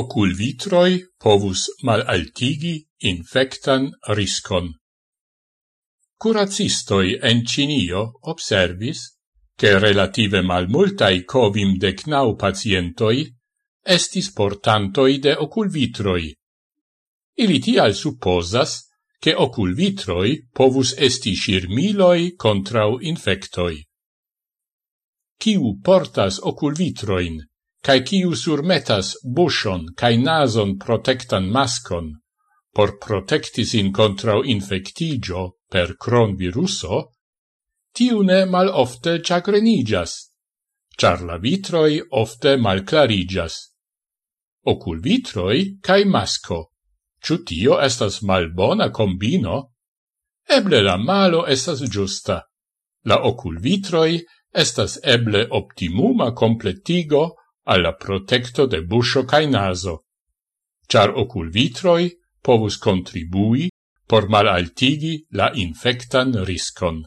oculvitroi povus malaltigi infectan riscon. Curacistoi en Cinio observis che relative malmultai covim decnau pacientoi estis portantoi de oculvitroi. Ili tial supposas che oculvitroi povus esti shirmiloi contrau infectoi. Ciu portas oculvitroin cae ciu surmetas bushon cae nason protectan mascon por protectis in contra infectigio per cron viruso, tiu ne mal ofte chagrenigas, char la vitroi ofte mal clarigas. Ocul vitroi cae masco, ciu tio estas malbona combino? Eble la malo estas giusta. La ocul vitroi estas eble optimuma completigo alla protecto de buscio cae naso, char ocul vitroi povus contribui por malaltigi la infectan riscon.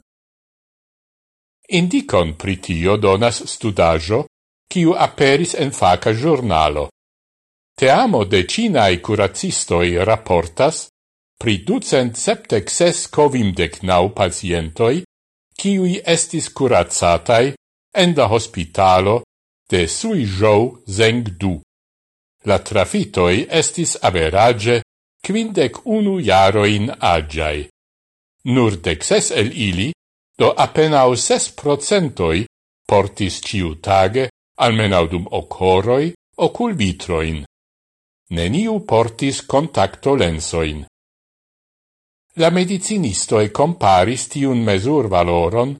Indicon pritio donas studajo, kiu aperis en faca giornalo. Teamo de Cinae curacistoi raportas pri ducent septec ses covimdec nau pacientoi, kiui estis curatsatai en da hospitalo de sui jou zeng Zengdu. La trafitoi estis average quindec unu jaroin agiai. Nur dec ses el ili, do apenao ses procentoi portis ciutage, almenau dum ocoroi, ocul vitroin. Neniu portis contacto lensoin. La medicinistoi comparis tiun mesur valoron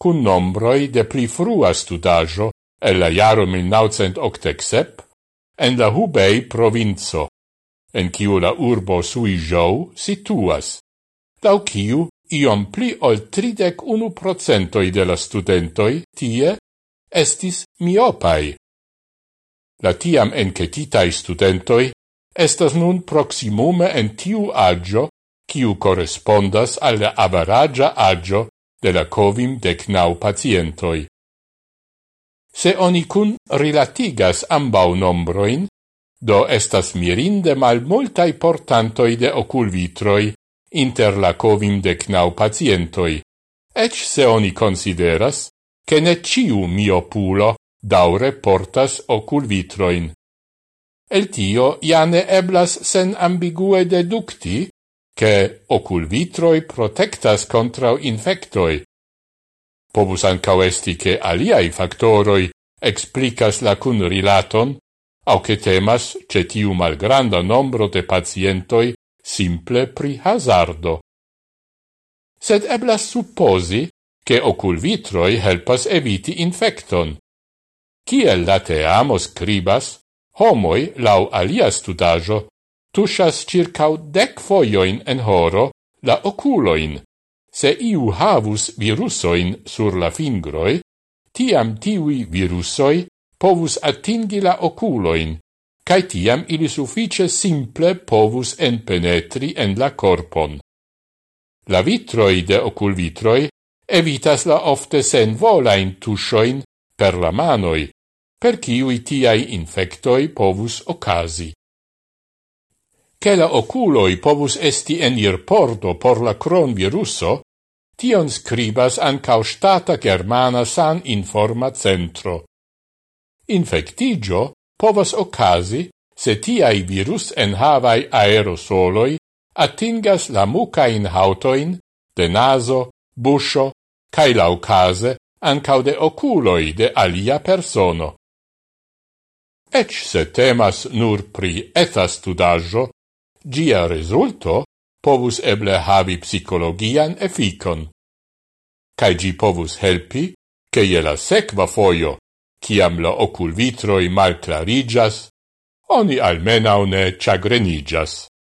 cun nombroi de pli frua studajo el la jaro 1987, en la Hubei provinco, en kiu la urbo Suizhou situas, dau kiu iom pli ol 31 procentoi de la studentoi tie estis miopai. La tiam encetitai studentoi estas nun proximume en tiu agio kiu correspondas alla avaragia agio de la covim decnau pacientoi. Se oni cun rilatigas ambau nombroin, do estas mirinde mal multai portantoi de oculvitroi inter la covim decnau pacientoi, ec se oni consideras che ne ciu miopulo daure portas oculvitroin. El tio jane eblas sen ambigue deducti che oculvitroi protectas contra infectoi, Povus ancau esti che aliai factoroi explicas la cun rilaton, au che temas ce tiu malgranda nombro de pacientoi simple pri hazardo. Sed eblas supposi che oculvitroi helpas eviti infecton. Ciel la teamo scribas, homoi lau alia studajo tushas circau dec foioin en horo la oculoin, Se iu havus virusoin sur la fingroi, tiam tiui virusoi povus atingi la oculoin, cae tiam ili suffice simple povus enpenetri en la corpon. La vitroi de oculvitroi evitas la ofte sen volain tusoin per la manoi, per ciui tiai infectoi povus ocasi che la oculoi povus esti en ir porto por la cron viruso, tion scribas ancao stata Germana San Informa Centro. Infectigio povas ocasi se tiai virus en havai aerosoloi attingas la mucain hautoin de naso, buscio, cae laucase ancao de oculoi de alia persono. Ec se temas nur pri eta studaggio, Gia resulto povus eble havi psicologian efficon. Cai gi povus helpi, che je la secva foio, ciam la ocul vitroi mal clarigas, oni almenau ne chagrenigas.